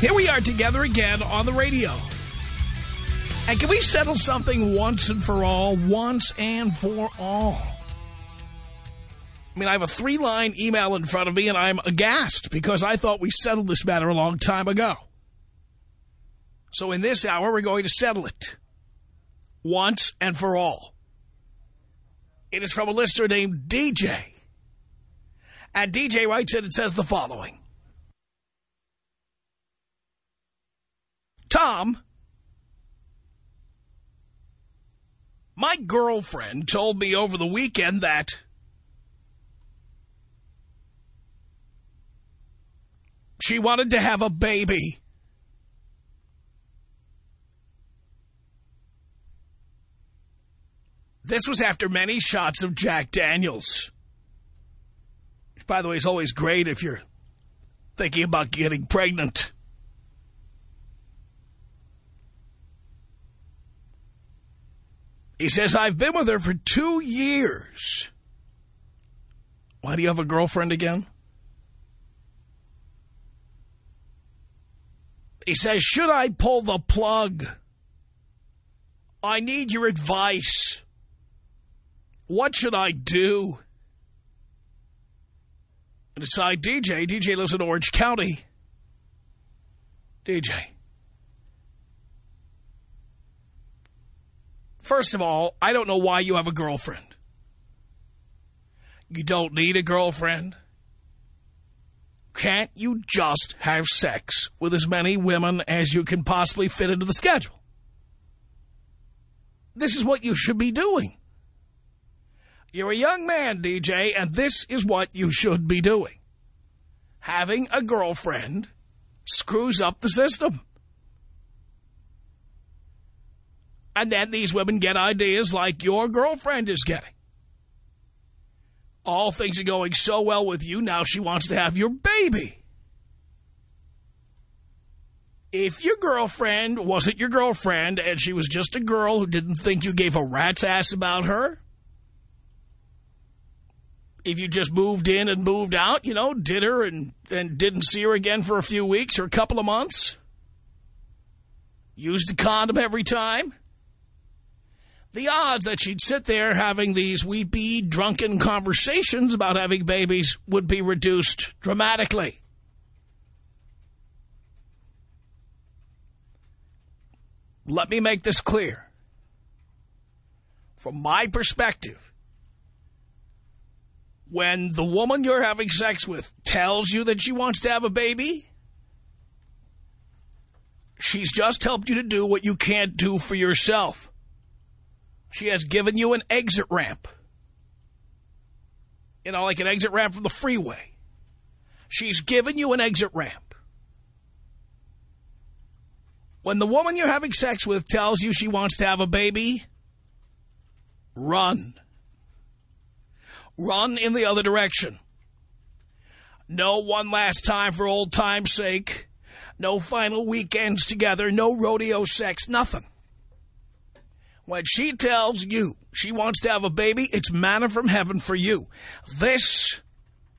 Here we are together again on the radio. And can we settle something once and for all? Once and for all. I mean, I have a three-line email in front of me, and I'm aghast because I thought we settled this matter a long time ago. So in this hour, we're going to settle it. Once and for all. It is from a listener named DJ. And DJ writes it, it says the following. Tom, my girlfriend told me over the weekend that she wanted to have a baby. This was after many shots of Jack Daniels. Which, by the way, is always great if you're thinking about getting pregnant. He says, I've been with her for two years. Why do you have a girlfriend again? He says, should I pull the plug? I need your advice. What should I do? And it's uh, I, DJ. DJ lives in Orange County. DJ. First of all, I don't know why you have a girlfriend. You don't need a girlfriend. Can't you just have sex with as many women as you can possibly fit into the schedule? This is what you should be doing. You're a young man, DJ, and this is what you should be doing. Having a girlfriend screws up the system. And then these women get ideas like your girlfriend is getting. All things are going so well with you, now she wants to have your baby. If your girlfriend wasn't your girlfriend and she was just a girl who didn't think you gave a rat's ass about her, if you just moved in and moved out, you know, did her and then didn't see her again for a few weeks or a couple of months, used a condom every time, the odds that she'd sit there having these weepy, drunken conversations about having babies would be reduced dramatically. Let me make this clear. From my perspective, when the woman you're having sex with tells you that she wants to have a baby, she's just helped you to do what you can't do for yourself. She has given you an exit ramp. You know, like an exit ramp from the freeway. She's given you an exit ramp. When the woman you're having sex with tells you she wants to have a baby, run. Run in the other direction. No one last time for old time's sake. No final weekends together. No rodeo sex. Nothing. When she tells you she wants to have a baby, it's manna from heaven for you. This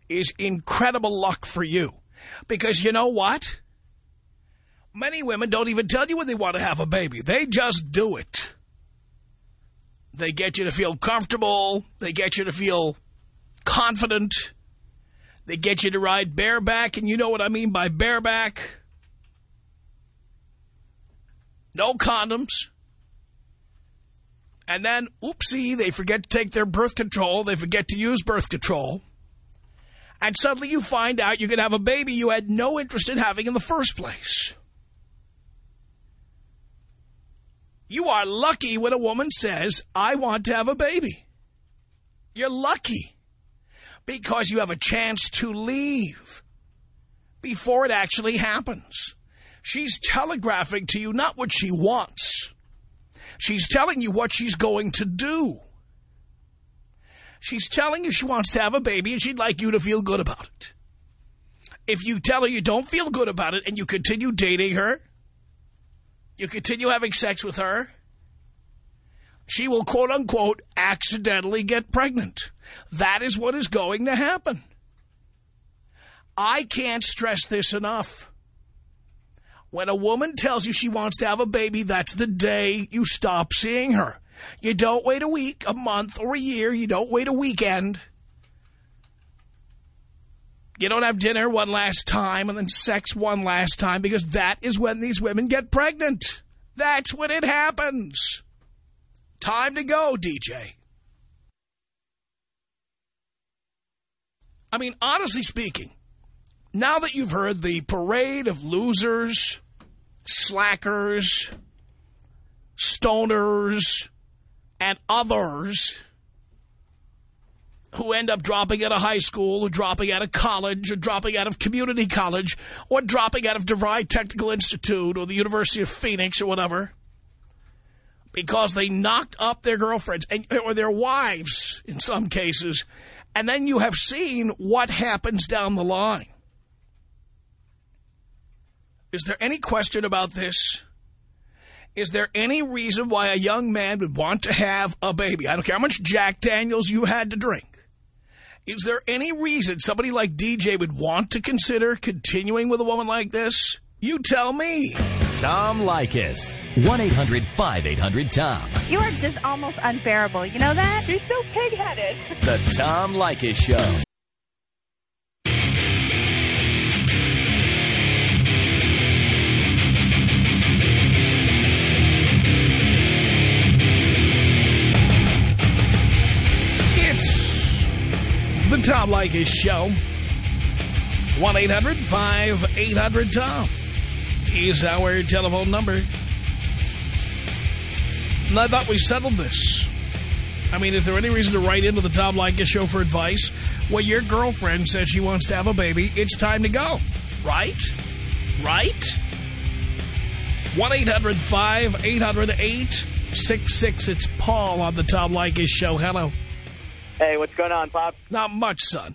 is incredible luck for you. Because you know what? Many women don't even tell you when they want to have a baby. They just do it. They get you to feel comfortable. They get you to feel confident. They get you to ride bareback, and you know what I mean by bareback. no condoms. And then, oopsie, they forget to take their birth control. They forget to use birth control. And suddenly you find out you can have a baby you had no interest in having in the first place. You are lucky when a woman says, I want to have a baby. You're lucky because you have a chance to leave before it actually happens. She's telegraphing to you not what she wants. She's telling you what she's going to do. She's telling you she wants to have a baby and she'd like you to feel good about it. If you tell her you don't feel good about it and you continue dating her, you continue having sex with her, she will, quote-unquote, accidentally get pregnant. That is what is going to happen. I can't stress this enough. When a woman tells you she wants to have a baby, that's the day you stop seeing her. You don't wait a week, a month, or a year. You don't wait a weekend. You don't have dinner one last time and then sex one last time because that is when these women get pregnant. That's when it happens. Time to go, DJ. I mean, honestly speaking, now that you've heard the parade of losers, slackers, stoners, and others who end up dropping out of high school or dropping out of college or dropping out of community college or dropping out of DeVry Technical Institute or the University of Phoenix or whatever because they knocked up their girlfriends and, or their wives in some cases and then you have seen what happens down the line. Is there any question about this? Is there any reason why a young man would want to have a baby? I don't care how much Jack Daniels you had to drink. Is there any reason somebody like DJ would want to consider continuing with a woman like this? You tell me. Tom Leykis. 1-800-5800-TOM. You are just almost unbearable. You know that? You're so pig-headed. The Tom Leykis Show. The Tom Leykis Show. 1-800-5800-TOM is our telephone number. And I thought we settled this. I mean, is there any reason to write into the Tom Leykis Show for advice? Well, your girlfriend says she wants to have a baby, it's time to go. Right? Right? 1-800-5800-866. It's Paul on the Tom Leykis Show. Hello. Hey, what's going on, Pop? Not much, son.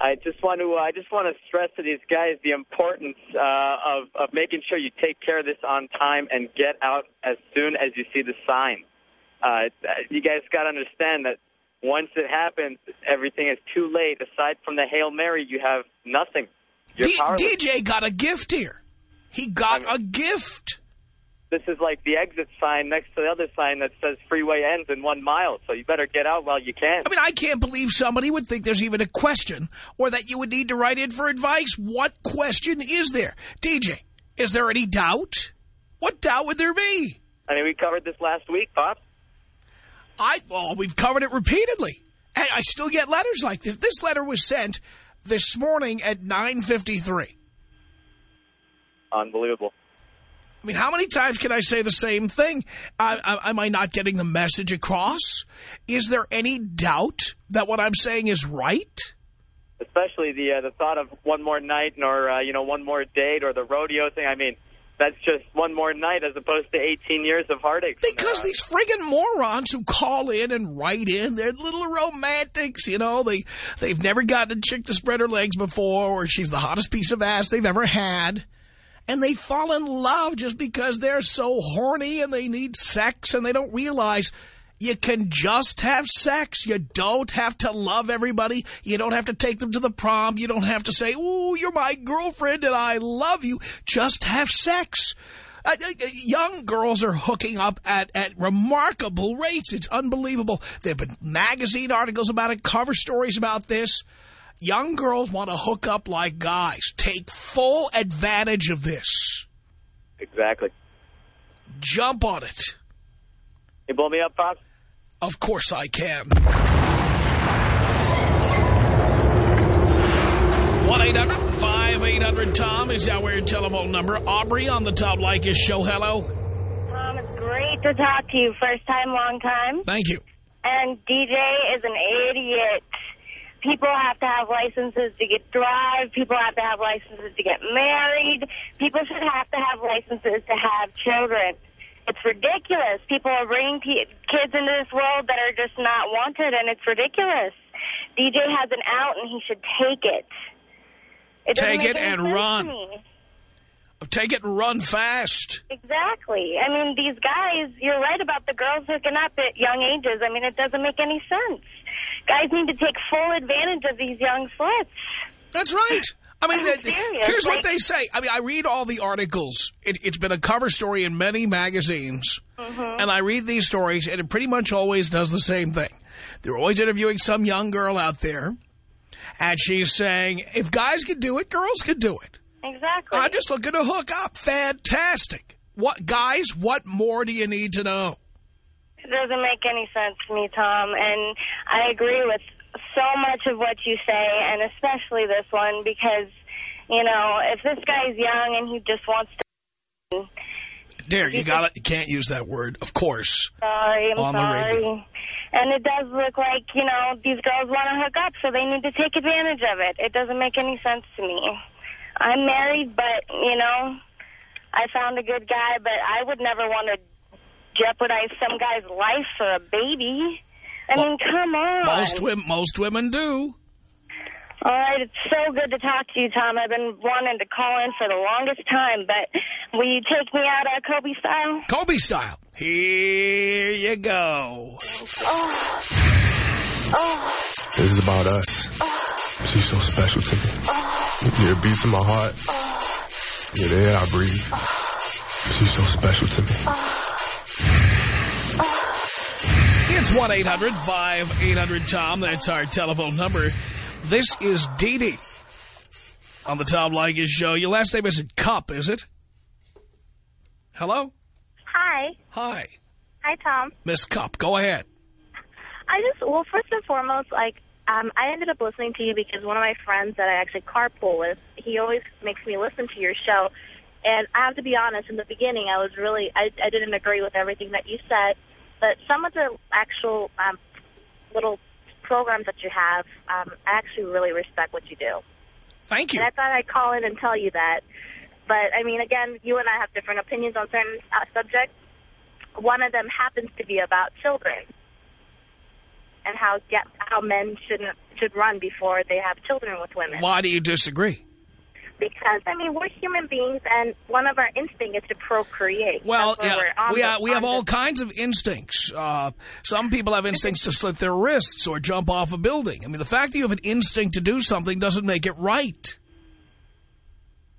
I just want to I just want to stress to these guys the importance uh, of of making sure you take care of this on time and get out as soon as you see the sign. Uh, you guys got to understand that once it happens, everything is too late. Aside from the hail mary, you have nothing. DJ got a gift here. He got a gift. This is like the exit sign next to the other sign that says freeway ends in one mile. So you better get out while you can. I mean, I can't believe somebody would think there's even a question or that you would need to write in for advice. What question is there? DJ, is there any doubt? What doubt would there be? I mean, we covered this last week, Pop. I, well, we've covered it repeatedly. And I still get letters like this. This letter was sent this morning at 9.53. Unbelievable. I mean, how many times can I say the same thing? I, I, am I not getting the message across? Is there any doubt that what I'm saying is right? Especially the uh, the thought of one more night or, uh, you know, one more date or the rodeo thing. I mean, that's just one more night as opposed to 18 years of heartache. Because these friggin' morons who call in and write in, they're little romantics, you know. They, they've never gotten a chick to spread her legs before or she's the hottest piece of ass they've ever had. And they fall in love just because they're so horny and they need sex and they don't realize you can just have sex. You don't have to love everybody. You don't have to take them to the prom. You don't have to say, ooh, you're my girlfriend and I love you. Just have sex. Uh, uh, young girls are hooking up at, at remarkable rates. It's unbelievable. There have been magazine articles about it, cover stories about this. Young girls want to hook up like guys. Take full advantage of this. Exactly. Jump on it. You blow me up, Bob? Of course I can. 1-800-5800-TOM is our telephone number. Aubrey on the Tom Leykis show. Hello. Tom, it's great to talk to you. First time, long time. Thank you. And DJ is an idiot. People have to have licenses to get drive. People have to have licenses to get married. People should have to have licenses to have children. It's ridiculous. People are bringing kids into this world that are just not wanted, and it's ridiculous. DJ has an out, and he should take it. It Take it and run. Take it and run fast. Exactly. I mean, these guys, you're right about the girls hooking up at young ages. I mean, it doesn't make any sense. Guys need to take full advantage of these young sluts. That's right. I mean, I'm the- the- serious. here's what they say. I mean, I read all the articles. It, it's been a cover story in many magazines. Mm-hmm. And I read these stories, and it pretty much always does the same thing. They're always interviewing some young girl out there, and she's saying, if guys can do it, girls can do it. Exactly. I'm just looking to hook up. Fantastic. What Guys, what more do you need to know? It doesn't make any sense to me, Tom, and I agree with so much of what you say, and especially this one, because, you know, if this guy's young and he just wants to... Dear, you got it. You can't use that word, of course. Sorry, I'm On the radio. sorry. And it does look like, you know, these girls want to hook up, so they need to take advantage of it. It doesn't make any sense to me. I'm married, but, you know, I found a good guy, but I would never want to jeopardize some guy's life for a baby. I Well, mean, come on. Most women, most women do. All right, it's so good to talk to you, Tom. I've been wanting to call in for the longest time, but will you take me out uh, Kobe style? Kobe style. Here you go. Oh. Oh. This is about us. She's so special to me. Yeah, it beats in my heart. Yeah, the air I breathe. She's so special to me. It's 1-800-5800-TOM. That's our telephone number. This is Dee Dee on the Tom Leykis show. Your last name isn't Cup, is it? Hello? Hi. Hi. Hi, Tom. Miss Cup, go ahead. I just, well, first and foremost, like, um, I ended up listening to you because one of my friends that I actually carpool with, he always makes me listen to your show. And I have to be honest, in the beginning, I was really, I, I didn't agree with everything that you said. But some of the actual um, little programs that you have, um, I actually really respect what you do. Thank you. And I thought I'd call in and tell you that. But, I mean, again, you and I have different opinions on certain uh, subjects. One of them happens to be about children and how get, how men shouldn't should run before they have children with women. Why do you disagree? Because, I mean, we're human beings, and one of our instincts is to procreate. Well, yeah, we, the- we have all the- kinds of instincts. Uh, some people have instincts to slit their wrists or jump off a building. I mean, the fact that you have an instinct to do something doesn't make it right.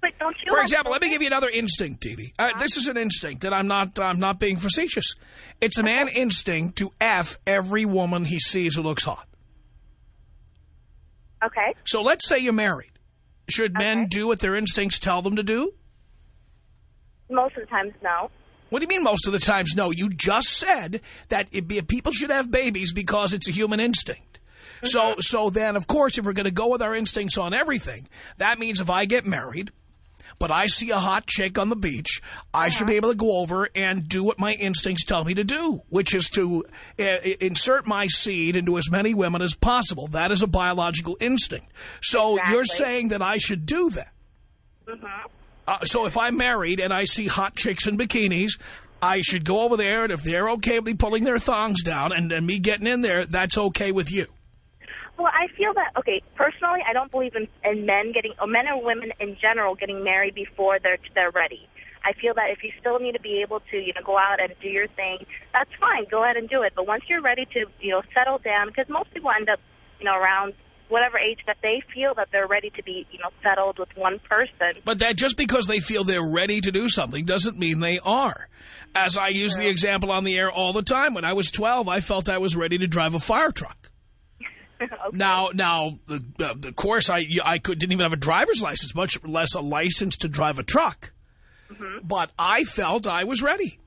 But don't you For example, let me give you another instinct, Dee Dee. Uh, this is an instinct that I'm not I'm not being facetious. It's a man instinct to F every woman he sees who looks hot. Okay. So let's say you're married. Should men do what their instincts tell them to do? Most of the times, no. What do you mean most of the times no? You just said that be, people should have babies because it's a human instinct. So, so then, of course, if we're going to go with our instincts on everything, that means if I get married, but I see a hot chick on the beach, I should be able to go over and do what my instincts tell me to do, which is to uh, insert my seed into as many women as possible. That is a biological instinct. So you're saying that I should do that. Uh, so if I'm married and I see hot chicks in bikinis, I should go over there, and if they're okay with me pulling their thongs down and, and me getting in there, that's okay with you. Well, I feel that, okay, personally, I don't believe in, in men getting, or men or women in general getting married before they're, they're ready. I feel that if you still need to be able to, you know, go out and do your thing, that's fine. Go ahead and do it. But once you're ready to, you know, settle down, because most people end up, you know, around whatever age that they feel that they're ready to be, you know, settled with one person. But that just because they feel they're ready to do something doesn't mean they are. As I use the example on the air all the time, when I was 12, I felt I was ready to drive a fire truck. Okay. Now, now, the, uh, the course I I could didn't even have a driver's license, much less a license to drive a truck. But I felt I was ready.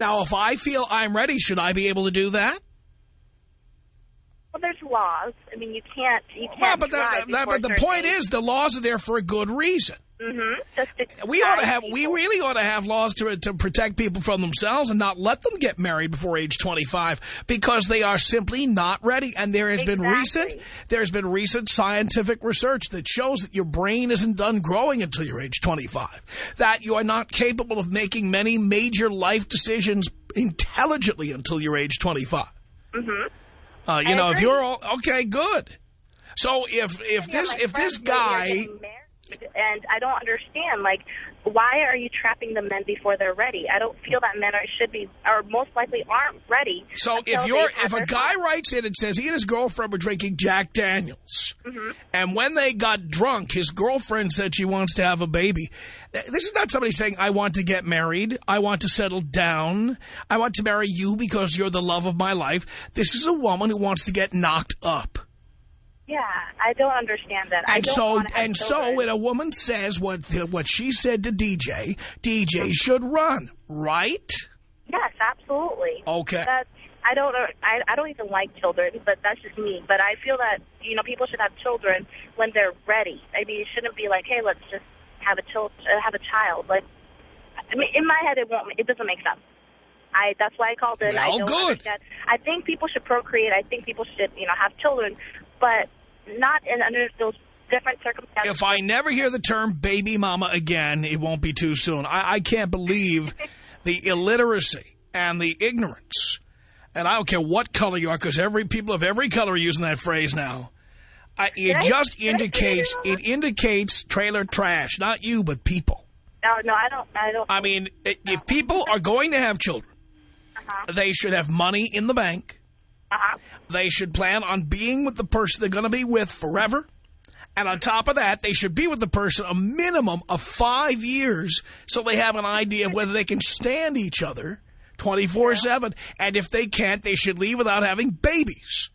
Now, if I feel I'm ready, should I be able to do that? Laws. I mean, you can't. You can't. Well, but, that, but the point is the laws are there for a good reason. Mm-hmm. We ought to have, we really ought to have laws to, to protect people from themselves and not let them get married before age 25 because they are simply not ready. And there has been recent, there's been recent scientific research that shows that your brain isn't done growing until you're age 25. That you are not capable of making many major life decisions intelligently until you're age 25. Mm-hmm. Uh, you I know, if you're all, okay, good. So if, if this, if this friends, they are guy, and I don't understand, like, why are you trapping the men before they're ready? I don't feel that men are, should be, or most likely aren't ready. So if you're if a guy writes in and says he and his girlfriend were drinking Jack Daniels, Mm-hmm. and when they got drunk, his girlfriend said she wants to have a baby. This is not somebody saying I want to get married, I want to settle down, I want to marry you because you're the love of my life. This is a woman who wants to get knocked up. Yeah, I don't understand that. I And so and so when a woman says what what she said to DJ, DJ should run, right? Yes, absolutely. Okay. That's I don't. I I don't even like children, but that's just me. But I feel that you know people should have children when they're ready. I mean, it shouldn't be like, hey, let's just have a child, uh, have a child. Like, I mean, in my head, it won't. It doesn't make sense. I that's why I called in. I don't good. understand. I think people should procreate. I think people should you know have children, but not in under those different circumstances. If I never hear the term baby mama again, it won't be too soon. I, I can't believe the illiteracy and the ignorance. And I don't care what color you are, because every people of every color are using that phrase now. I, it just did I say indicates it indicates trailer trash. Not you, but people. no, no, I don't. I don't. I mean, i- if people are going to have children, uh-huh, they should have money in the bank. uh-huh. They should plan on being with the person they're going to be with forever. And on top of that, they should be with the person a minimum of five years so they have an idea of whether they can stand each other 24-7. And if they can't, they should leave without having babies.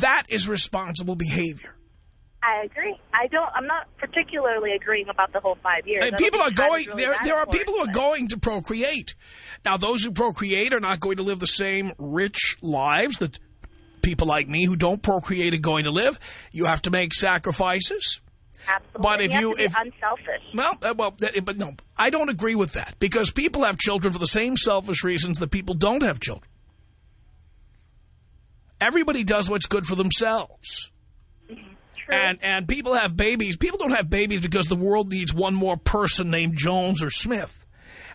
That is responsible behavior. I agree. I don't. I'm not particularly agreeing about the whole five years. And people are going, really there, there are people who are going to procreate. Now, those who procreate are not going to live the same rich lives that people like me who don't procreate are going to live. You have to make sacrifices. but- Absolutely. but if you- be if- unselfish. Well, uh, well, that- but no, I don't agree with that because people have children for the same selfish reasons that people don't have children. Everybody does what's good for themselves. True. And and people have babies. People don't have babies because the world needs one more person named Jones or Smith.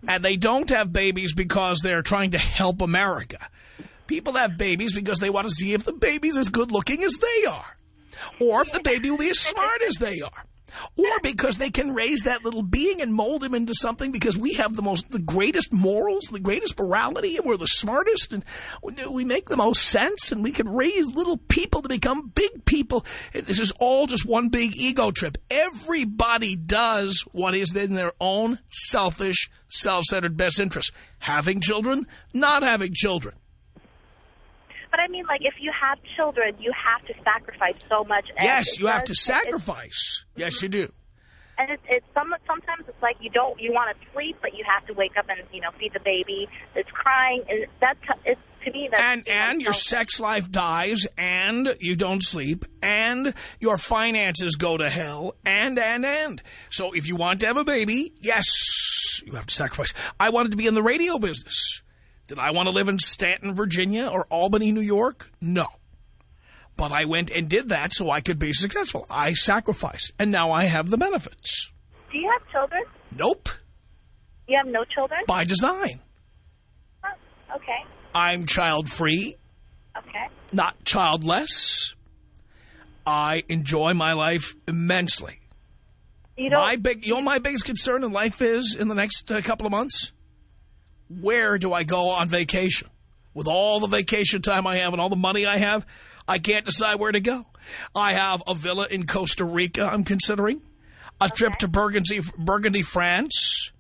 And they don't have babies because they're trying to help America. People have babies because they want to see if the baby's as good looking as they are. Or if the baby will be as smart as they are. Or because they can raise that little being and mold him into something because we have the most, the greatest morals, the greatest morality, and we're the smartest, and we make the most sense, and we can raise little people to become big people. This is all just one big ego trip. Everybody does what is in their own selfish, self-centered best interest. Having children, not having children. But I mean, like, if you have children, you have to sacrifice so much. and Yes, you have to sacrifice. Yes, you do. And it's, it's some, sometimes it's like you don't, you want to sleep, but you have to wake up and, you know, feed the baby that's crying. And that's, it's, to me, that's... and and your sex life dies, and you don't sleep, and your finances go to hell, and and and. So if you want to have a baby, yes, you have to sacrifice. I wanted to be in the radio business. Did I want to live in Staunton, Virginia, or Albany, New York? No. But I went and did that so I could be successful. I sacrificed, and now I have the benefits. Do you have children? Nope, You have no children? by design. Huh, Okay, I'm child-free. okay. not childless. I enjoy my life immensely. You don't... My big, you know, what my biggest concern in life is in the next uh, couple of months. Where do I go on vacation? With all the vacation time I have and all the money I have, I can't decide where to go. I have a villa in Costa Rica I'm considering, a trip to Burgundy, Burgundy, France.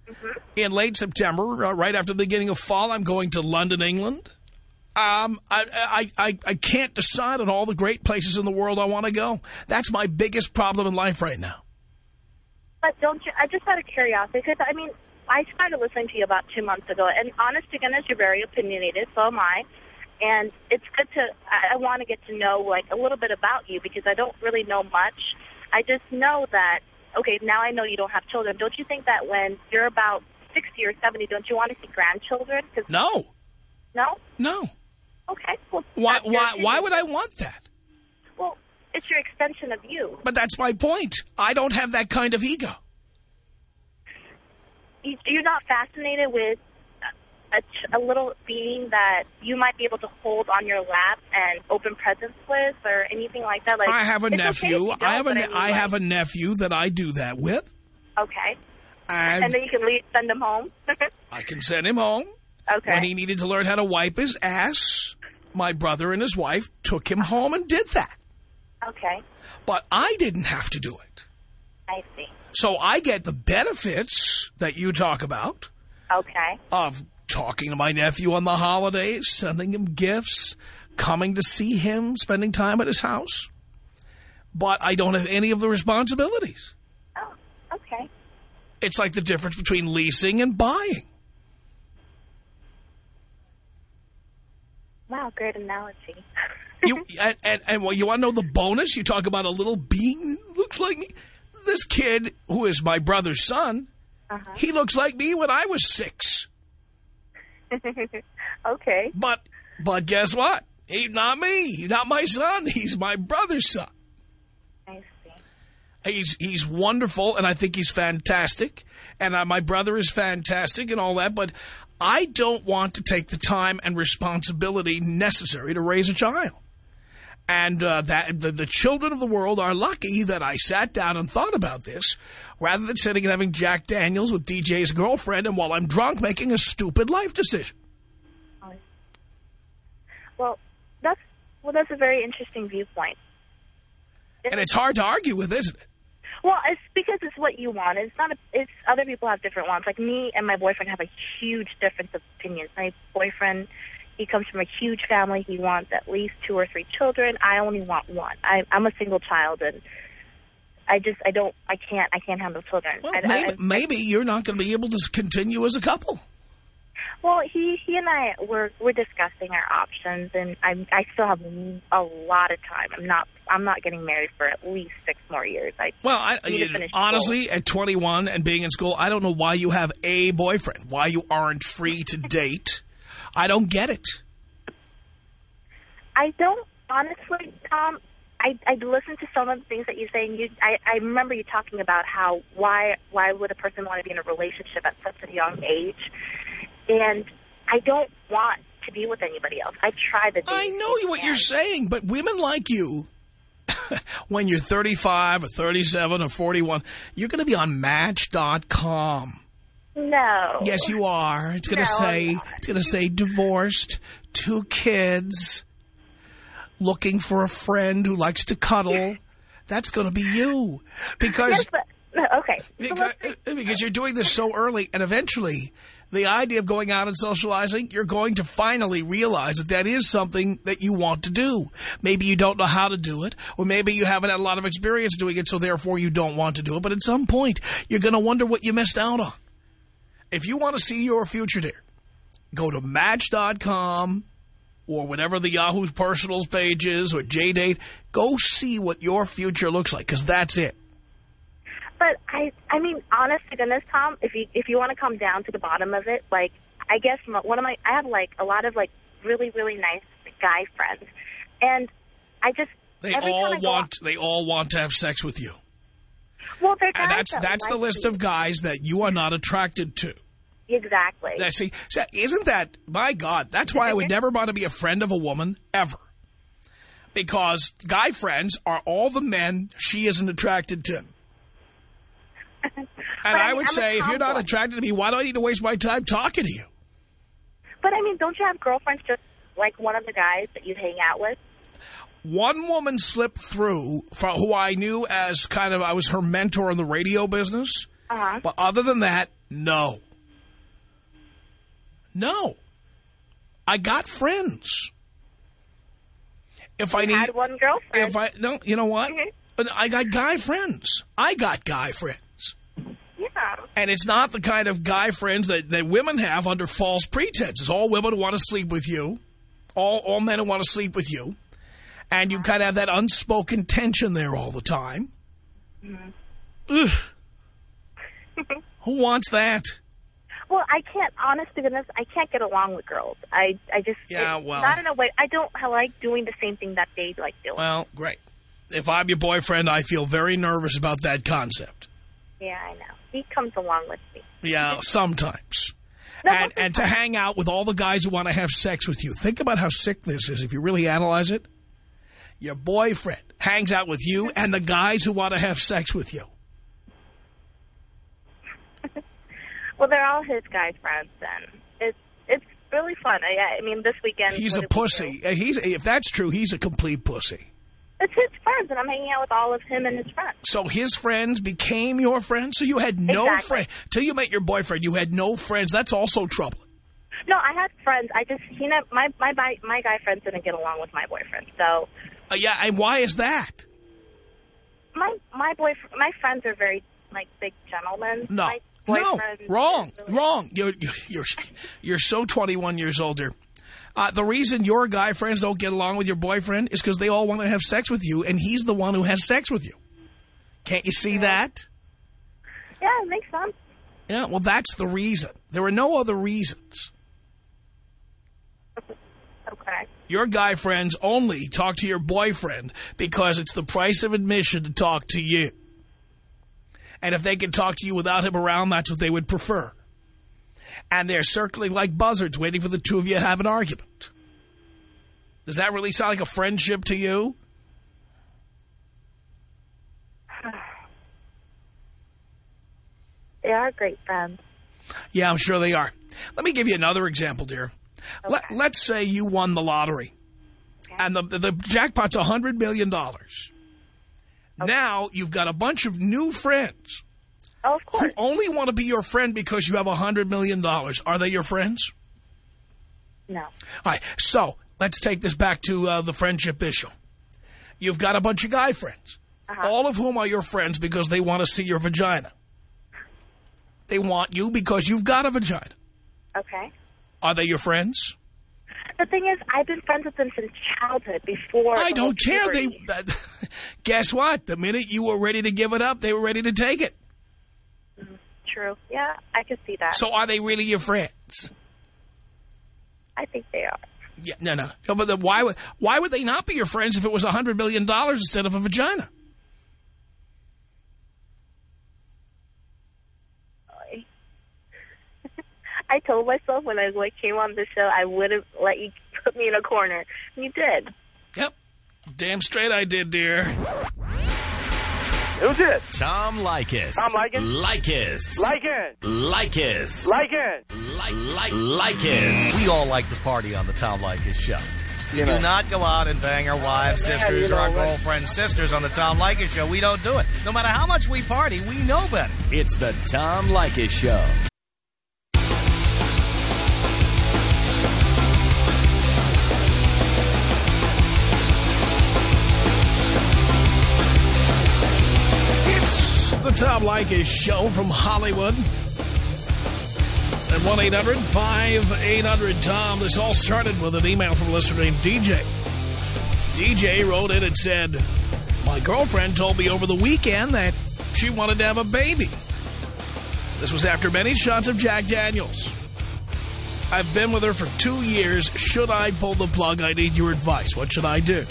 In late September, uh, right after the beginning of fall, I'm going to London, England. Um, I, I, I, I can't decide on all the great places in the world I want to go. That's my biggest problem in life right now. But don't you, I just out of curiosity, because, I mean, I started listening to you about two months ago, and honest to goodness, you're very opinionated. So am I. And it's good to. I, I want to get to know like a little bit about you because I don't really know much. I just know that. Okay, now I know you don't have children. Don't you think that when you're about 60 or 70, don't you want to see grandchildren? Cause, No, No. no. Okay. Well, Why, why, why would I want that? Well, it's your extension of you. But that's my point. I don't have that kind of ego. You- You're not fascinated with a, a, ch- a little being that you might be able to hold on your lap and open presents with, or anything like that. Like I have a it's okay nephew. I have a ne- mean, I like, have a nephew that I do that with, Okay. and, And then you can leave, send them home. I can send him home okay. when he needed to learn how to wipe his ass. My brother and his wife took him home and did that, Okay. but I didn't have to do it. I see. So I get the benefits that you talk about Okay. of talking to my nephew on the holidays, sending him gifts, coming to see him, spending time at his house. But I don't have any of the responsibilities. Oh, okay. It's like the difference between leasing and buying. Wow, great analogy. You and, and, and well, you want to know the bonus? You talk about a little being looks like me. This kid, who is my brother's son, Uh-huh. he looks like me when I was six. okay. But but guess what? He's not me. He's not my son. He's my brother's son. I see. He's he's wonderful, and I think he's fantastic. And uh, my brother is fantastic and all that, but I don't want to take the time and responsibility necessary to raise a child. And uh, that the, the children of the world are lucky that I sat down and thought about this, rather than sitting and having Jack Daniels with DJ's girlfriend, and while I'm drunk, making a stupid life decision. Well, that's well, that's a very interesting viewpoint. And it's hard to argue with, isn't it? Well, it's because it's what you want. It's not. A, it's other people have different wants. Like me and my boyfriend have a huge difference of opinions. My boyfriend, he comes from a huge family. He wants at least two or three children. I only want one. I, I'm a single child, and I just I don't I can't I can't handle children. Well, I, maybe, I, maybe you're not going to be able to continue as a couple. well, he he and I we're we're discussing our options, and I I still have a lot of time. I'm not I'm not getting married for at least six more years. I Well, I, need to you- finish honestly, at 21 and being in school, I don't know why you have a boyfriend, why you aren't free to date. I don't get it. I don't honestly, Tom. I I listened to some of the things that you say, and you. I I remember you talking about how why why would a person want to be in a relationship at such a young age, and I don't want to be with anybody else. I tried the. I know what you're saying, but women like you, when you're 35 or 37 or 41, you're going to be on Match.com. No. Yes, you are. It's going to No, say it's going to say divorced, two kids, looking for a friend who likes to cuddle. That's going to be you because Yes, but okay. Because, let's uh, because you're doing this so early, and eventually, the idea of going out and socializing, you're going to finally realize that that is something that you want to do. Maybe you don't know how to do it, or maybe you haven't had a lot of experience doing it, so therefore you don't want to do it. But at some point, you're going to wonder what you missed out on. If you want to see your future there, go to Match.com or whatever the Yahoo's Personals page is or JDate. Go see what your future looks like, because that's it. But I, I mean, honest to goodness, Tom, if you if you want to come down to the bottom of it, like I guess one of my, I have like a lot of like really really nice guy friends, and I just They all time I go want they all want to have sex with you. Well, they're guys And that's that that's the like list of guys that you are not attracted to. exactly. See, isn't that my God? That's why I would never want to be a friend of a woman ever. Because guy friends are all the men she isn't attracted to. And I mean, would I'm say, if you're not attracted to me, why do I need to waste my time talking to you? But I mean, don't you have girlfriends just like one of the guys that you hang out with? One woman slipped through, for, who I knew as kind of, I was her mentor in the radio business. Uh huh. But other than that, no. No. I got friends. If I I need, had one girlfriend. if I no, you know what? Mhm. I got guy friends. I got guy friends. yeah. And it's not the kind of guy friends that, that women have under false pretenses. All women who want to sleep with you. All, all men who want to sleep with you. And you kind of have that unspoken tension there all the time. Mm-hmm. Ugh. Who wants that? Well, I can't. Honest to goodness, I can't get along with girls. I, I just. Yeah, well. Not in a way. I don't I like doing the same thing that they like doing. Well, great. If I'm your boyfriend, I feel very nervous about that concept. yeah, I know. He comes along with me. Yeah, sometimes. No, And, and to hang out with all the guys who want to have sex with you. Think about how sick this is if you really analyze it. Your boyfriend hangs out with you and the guys who want to have sex with you. Well, they're all his guy friends, then. it's it's really fun. I, I mean, this weekend. He's a pussy. Uh, He's If that's true, he's a complete pussy. It's his friends, and I'm hanging out with all of him and his friends. So his friends became your friends? So you had no Exactly. friends. Till you met your boyfriend, you had no friends. That's also troubling. No, I had friends. I just, you know, my my my, my guy friends didn't get along with my boyfriend. So Uh, yeah, and why is that? my my boyfriend, my friends are very like big gentlemen. No, no, wrong, really- wrong. You're you're you're so 21 years older. Uh, the reason your guy friends don't get along with your boyfriend is because they all want to have sex with you, and he's the one who has sex with you. Can't you see that? Yeah, it makes sense. Yeah, well, that's the reason. There are no other reasons. Okay. Your guy friends only talk to your boyfriend because it's the price of admission to talk to you. And if they can talk to you without him around, that's what they would prefer. And they're circling like buzzards waiting for the two of you to have an argument. Does that really sound like a friendship to you? They are great friends. Yeah, I'm sure they are. Let me give you another example, dear. Let, Okay. let's say you won the lottery. And the, the, jackpot's a $100 million. Now you've got a bunch of new friends Oh, of who only want to be your friend because you have a $100 million. Are they your friends? No. All right, so let's take this back to uh, the friendship issue. You've got a bunch of guy friends, Uh-huh. all of whom are your friends because they want to see your vagina. They want you because you've got a vagina. Okay. Are they your friends? The thing is, I've been friends with them since childhood. Before I don't care. They that, Guess what? The minute you were ready to give it up, they were ready to take it. Mm, true. Yeah, I could see that. So are they really your friends? I think they are. Yeah, no, no. No, But why would why would they not be your friends if it was a hundred million dollars instead of a vagina? I told myself when I like came on the show, I wouldn't let you put me in a corner. You did. Yep. Damn straight I did, dear. Who's it? Tom Likas. Tom Likas? Likas. Like it. Likas. Like it. Like, like, Likas. We all like to party on the Tom Leykis show. You know. do not go out and bang our wives, Yeah, sisters, you or our know girlfriends' sisters on the Tom Leykis show. We don't do it. No matter how much we party, we know better. It's the Tom Leykis Show. Tom Leykis Show from Hollywood. At 1-800-5800-TOM. This all started with an email from a listener named DJ. DJ wrote in and said, My girlfriend told me over the weekend that she wanted to have a baby. This was after many shots of Jack Daniels. I've been with her for two years. Should I pull the plug? I need your advice. What should I do?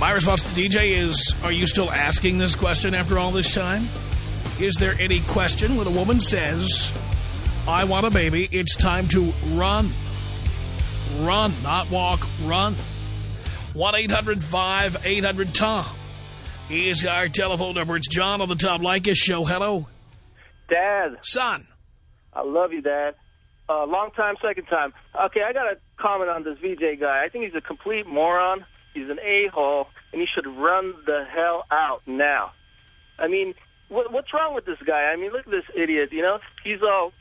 My response to DJ is, are you still asking this question after all this time? Is there any question when a woman says, I want a baby, it's time to run. Run, not walk, run. 1-800-5800-TOM is our telephone number. It's John on the Tom Leykis Show. Hello, Dad, son. I love you, Dad. Uh, long time, second time. Okay, I got a comment on this DJ guy. I think he's a complete moron. He's an a-hole, and he should run the hell out now. I mean, what, what's wrong with this guy? I mean, look at this idiot, you know? He's all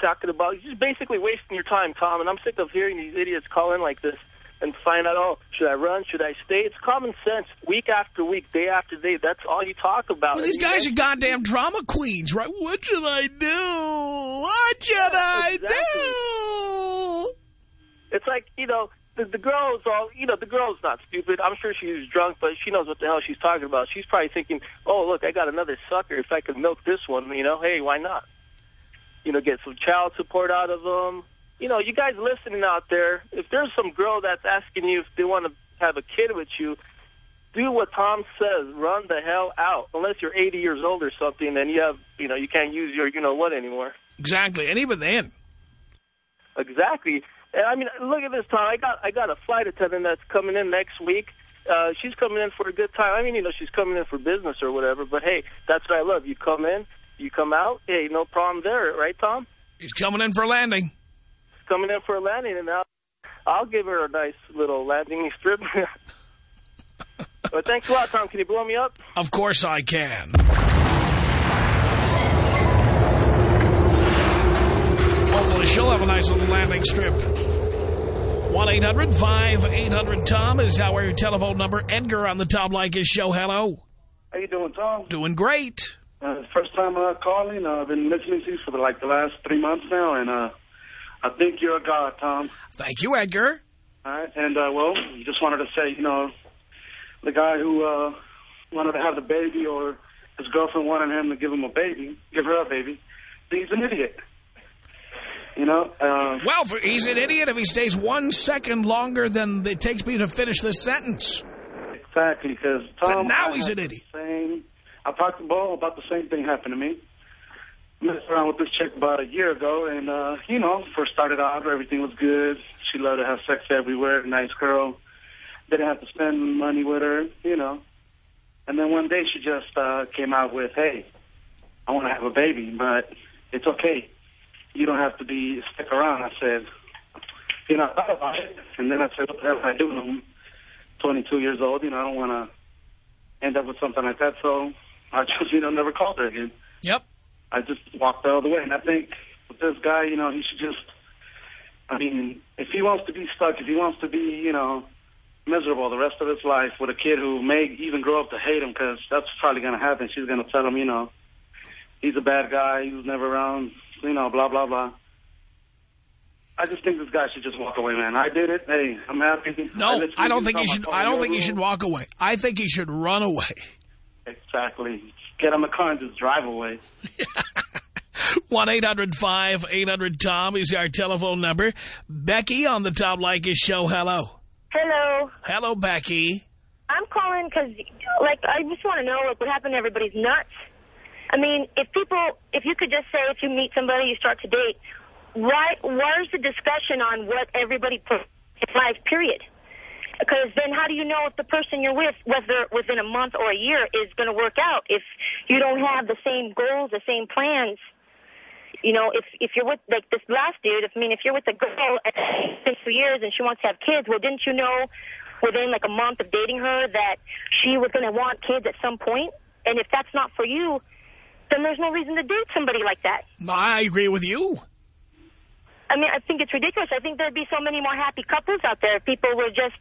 talking about, he's just basically wasting your time, Tom, and I'm sick of hearing these idiots call in like this. and find out, oh, should I run? Should I stay? It's common sense. Week after week, day after day, that's all you talk about. Well, these guys, guys are goddamn drama queens, right? What should I do? What should yeah, I exactly. do? It's like, you know, the, the girl's all, you know, the girl's not stupid. I'm sure she's drunk, but she knows what the hell she's talking about. She's probably thinking, oh, look, I got another sucker. If I could milk this one, you know, hey, why not? You know, get some child support out of them. You know, you guys listening out there, if there's some girl that's asking you if they want to have a kid with you, do what Tom says. Run the hell out. Unless you're 80 years old or something, then you have, you know, you can't use your you-know-what anymore. Exactly. And even then. Exactly. I mean, look at this, Tom. I got I got a flight attendant that's coming in next week. Uh, she's coming in for a good time. I mean, you know, she's coming in for business or whatever. But hey, that's what I love. You come in, you come out. Hey, no problem there, right, Tom? He's coming in for a landing. Coming in for a landing, and I'll, I'll give her a nice little landing strip. but thanks a lot, Tom. Can you blow me up? Of course I can. Hopefully she'll have a nice little landing strip. 1-800-5800-TOM is our telephone number. Edgar on the Tom Leykis show. Hello. How you doing, Tom? Doing great. Uh, first time uh, calling. Uh, I've been listening to you for the, like the last three months now, and uh, I think you're a god, Tom. Thank you, Edgar. All right, and uh, well, just wanted to say, you know, the guy who uh, wanted to have the baby or his girlfriend wanted him to give him a baby, give her a baby, he's an idiot. You know? Uh, well, for, he's an idiot if he stays one second longer than it takes me to finish this sentence. Exactly, because Tom... Now he's an idiot. Same, I talked to Bo about the same thing happened to me. Messed around with this chick about a year ago, and, uh, you know, first started out, everything was good. She loved to have sex everywhere, nice girl. Didn't have to spend money with her, you know. And then one day she just uh, came out with, hey, I want to have a baby, but it's okay you don't have to be stick around. I said, you know, I thought about it, and then I said, what the hell am I doing? I'm 22 years old. You know, I don't want to end up with something like that. So I just, you know, never called her again. Yep. I just walked the other way. And I think with this guy, you know, he should just, I mean, if he wants to be stuck, if he wants to be, you know, miserable the rest of his life with a kid who may even grow up to hate him, because that's probably going to happen. She's going to tell him, you know, he's a bad guy, he was never around you know, blah, blah, blah. I just think this guy should just walk away, man. I did it. Hey, I'm happy. No, I, I don't think he should. I don't think he should walk away. I think he should run away. Exactly. Get on the car and just drive away. 1-800-5800-TOM is our telephone number. Becky on the Tom Leykis show. Hello. Hello. Hello, Becky. I'm calling because, like, I just want to know, like, what happened to everybody's nuts. I mean, if people, if you could just say if you meet somebody, you start to date, why, where's the discussion on what everybody put in life, period? Because then how do you know if the person you're with, whether within a month or a year, is going to work out if you don't have the same goals, the same plans? You know, if if you're with, like this last dude, if, I mean, if you're with a girl for years and she wants to have kids, well, didn't you know within like a month of dating her that she was going to want kids at some point? And if that's not for you, then there's no reason to date somebody like that. I agree with you. I mean, I think it's ridiculous. I think there'd be so many more happy couples out there if people would just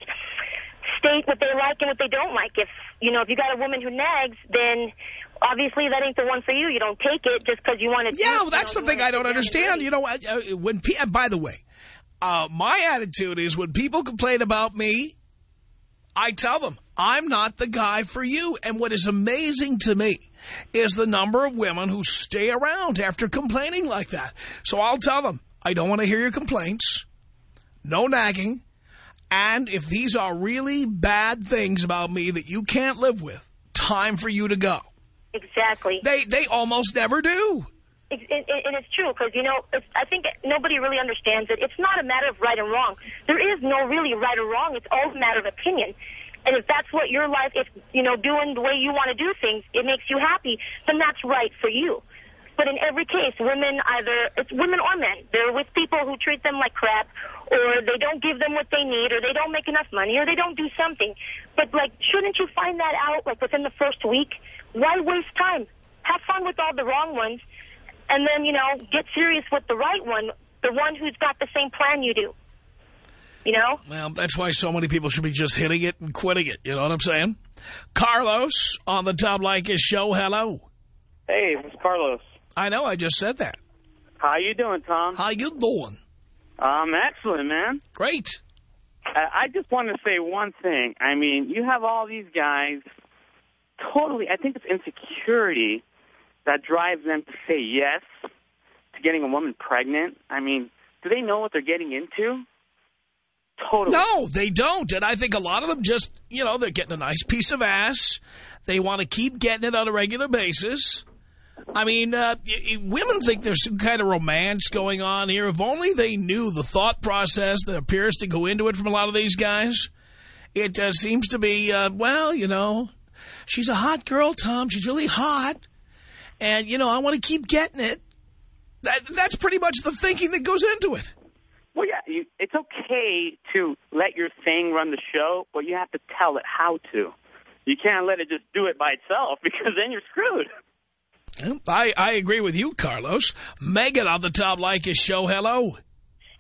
state what they like and what they don't like. If, you know, if you got a woman who nags, then obviously that ain't the one for you. You don't take it just because you want to. Yeah, well, that's know, the thing I don't understand. You know, when, by the way, uh, my attitude is when people complain about me, I tell them, I'm not the guy for you. And what is amazing to me is the number of women who stay around after complaining like that. So I'll tell them, I don't want to hear your complaints. No nagging. And if these are really bad things about me that you can't live with, time for you to go. Exactly. They they almost never do. and it's true because, you know, I think nobody really understands it. It's not a matter of right and wrong. There is no really right or wrong. It's all a matter of opinion. And if that's what your life, if, you know, doing the way you want to do things, it makes you happy, then that's right for you. But in every case, women either, it's women or men, they're with people who treat them like crap, or they don't give them what they need, or they don't make enough money, or they don't do something. But, like, shouldn't you find that out, like, within the first week? Why waste time? Have fun with all the wrong ones, and then, you know, get serious with the right one, the one who's got the same plan you do. You know? Well, that's why so many people should be just hitting it and quitting it. You know what I'm saying? Carlos on the Tom Leykis show. Hello. Hey, it's Carlos. I know. I just said that. How you doing, Tom? How you doing? I'm um, excellent, man. Great. I, I just want to say one thing. I mean, you have all these guys totally, I think it's insecurity that drives them to say yes to getting a woman pregnant. I mean, do they know what they're getting into? Totally. No, they don't. And I think a lot of them just, you know, they're getting a nice piece of ass. They want to keep getting it on a regular basis. I mean, uh, women think there's some kind of romance going on here. If only they knew the thought process that appears to go into it from a lot of these guys. It uh, seems to be, uh, well, you know, she's a hot girl, Tom. She's really hot. And, you know, I want to keep getting it. That, that's pretty much the thinking that goes into it. Well, yeah, you, it's okay to let your thing run the show, but you have to tell it how to. You can't let it just do it by itself because then you're screwed. I, I agree with you, Carlos. Megan on the Tom Leykis show. Hello.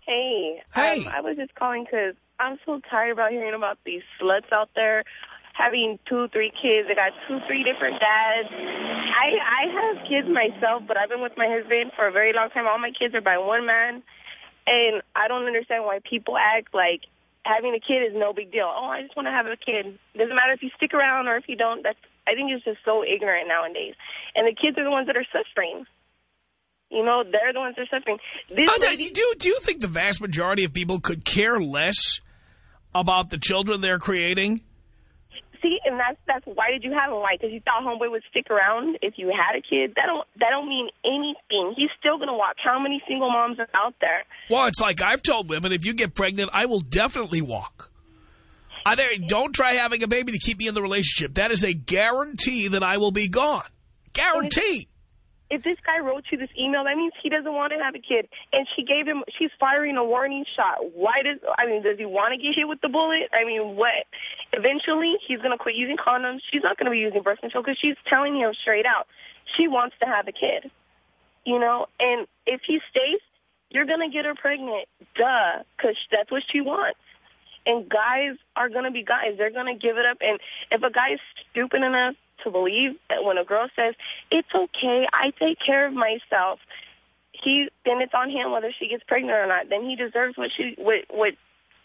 Hey. Hey. Um, I was just calling because I'm so tired about hearing about these sluts out there having two, three kids. They got two, three different dads. I I have kids myself, but I've been with my husband for a very long time. All my kids are by one man, and I don't understand why people act like having a kid is no big deal. Oh, I just want to have a kid. Doesn't matter if you stick around or if you don't. That's I think it's just so ignorant nowadays. And the kids are the ones that are suffering. You know, they're the ones that are suffering. This oh, lady, do, do you think the vast majority of people could care less about the children they're creating? See, and that's that's why did you have him? Why? Because you thought homeboy would stick around if you had a kid. That don't that don't mean anything. He's still gonna walk. How many single moms are out there? Well, it's like I've told women, if you get pregnant, I will definitely walk. Either don't try having a baby to keep me in the relationship. That is a guarantee that I will be gone. Guarantee. If this guy wrote you this email, that means he doesn't want to have a kid. And she gave him, she's firing a warning shot. Why does, I mean, does he want to get hit with the bullet? I mean, what? Eventually, he's going to quit using condoms. She's not going to be using birth control because she's telling him straight out. She wants to have a kid. You know, and if he stays, you're going to get her pregnant. Duh, because that's what she wants. And guys are going to be guys. They're going to give it up. And if a guy is stupid enough to believe that when a girl says, it's okay, I take care of myself, he then it's on him whether she gets pregnant or not. Then he deserves what she what, what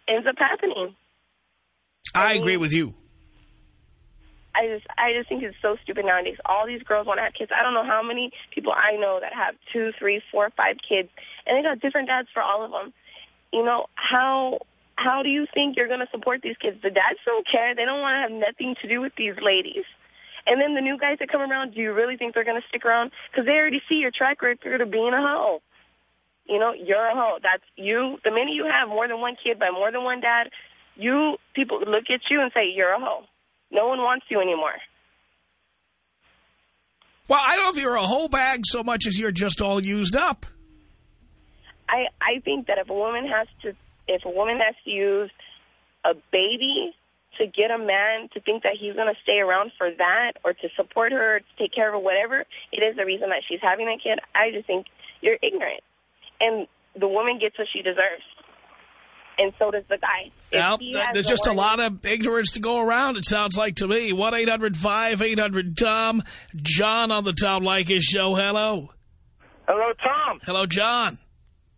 ends up happening. I, I agree with you. I just I just think it's so stupid nowadays. All these girls want to have kids. I don't know how many people I know that have two, three, four, five kids, and they got different dads for all of them. You know how how do you think you're going to support these kids? The dads don't care. They don't want to have nothing to do with these ladies. And then the new guys that come around, do you really think they're going to stick around? Because they already see your track record of being a hoe. You know, you're a hoe. That's you. The minute you have more than one kid by more than one dad, you people look at you and say, you're a hoe. No one wants you anymore. Well, I don't know if you're a whole bag so much as you're just all used up. I, I think that if a woman has to if a woman has to use a baby to get a man to think that he's going to stay around for that or to support her or to take care of her, whatever, it is the reason that she's having a kid, I just think you're ignorant. And the woman gets what she deserves. And so does the guy. Well, there's just a lot of ignorance to go around, it sounds like to me. 1-800-5800-TOM. John on the Tom Leykis show. Hello. Hello, Tom. Hello, John.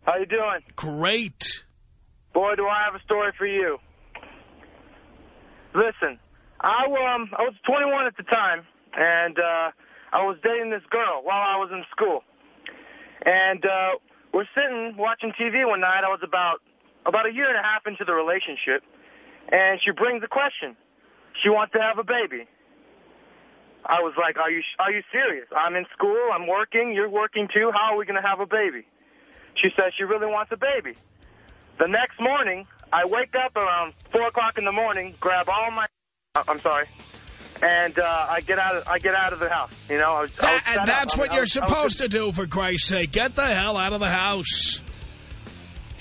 How you doing? Great. Boy, do I have a story for you. Listen, I um I was 21 at the time, and uh, I was dating this girl while I was in school. And uh, we're sitting watching TV one night. I was about about a year and a half into the relationship, and she brings a question. She wants to have a baby. I was like, "Are you are you serious? I'm in school. I'm working. You're working too. How are we going to have a baby?" She says she really wants a baby. The next morning, I wake up around 4 o'clock in the morning, grab all my... Uh, I'm sorry. And uh, I get out. Of, I get out of the house. You know, I was, that, I was and that's up. what I, you're I was, supposed to do, for Christ's sake. Get the hell out of the house.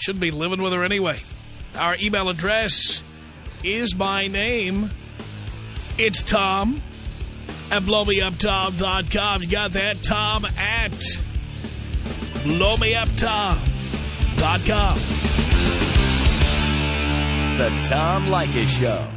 Shouldn't be living with her anyway. Our email address is my name. It's Tom at blowmeuptom.com. You got that? Tom at blowmeuptom.com. The Tom Leykis Show.